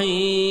رحيم